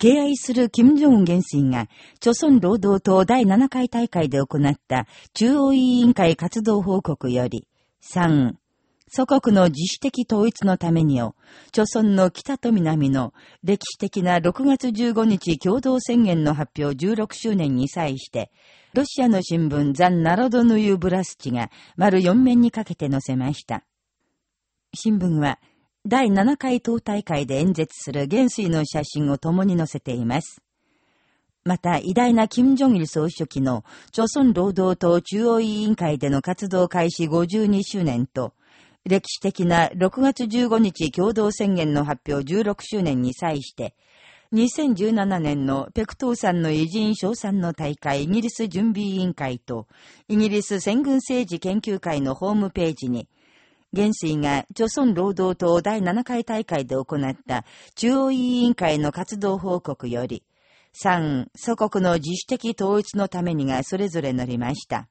敬愛する金正恩元帥が、朝鮮労働党第7回大会で行った中央委員会活動報告より、3、祖国の自主的統一のためにを、朝鮮の北と南の歴史的な6月15日共同宣言の発表16周年に際して、ロシアの新聞ザン・ナロドヌユ・ブラスチが丸4面にかけて載せました。新聞は、第7回党大会で演説する元帥の写真を共に載せています。また、偉大な金正日総書記の、朝鮮労働党中央委員会での活動開始52周年と、歴史的な6月15日共同宣言の発表16周年に際して、2017年のペクトーさんの偉人賞賛の大会イギリス準備委員会と、イギリス戦軍政治研究会のホームページに、元帥が、朝鮮労働党第7回大会で行った中央委員会の活動報告より、3、祖国の自主的統一のためにがそれぞれ載りました。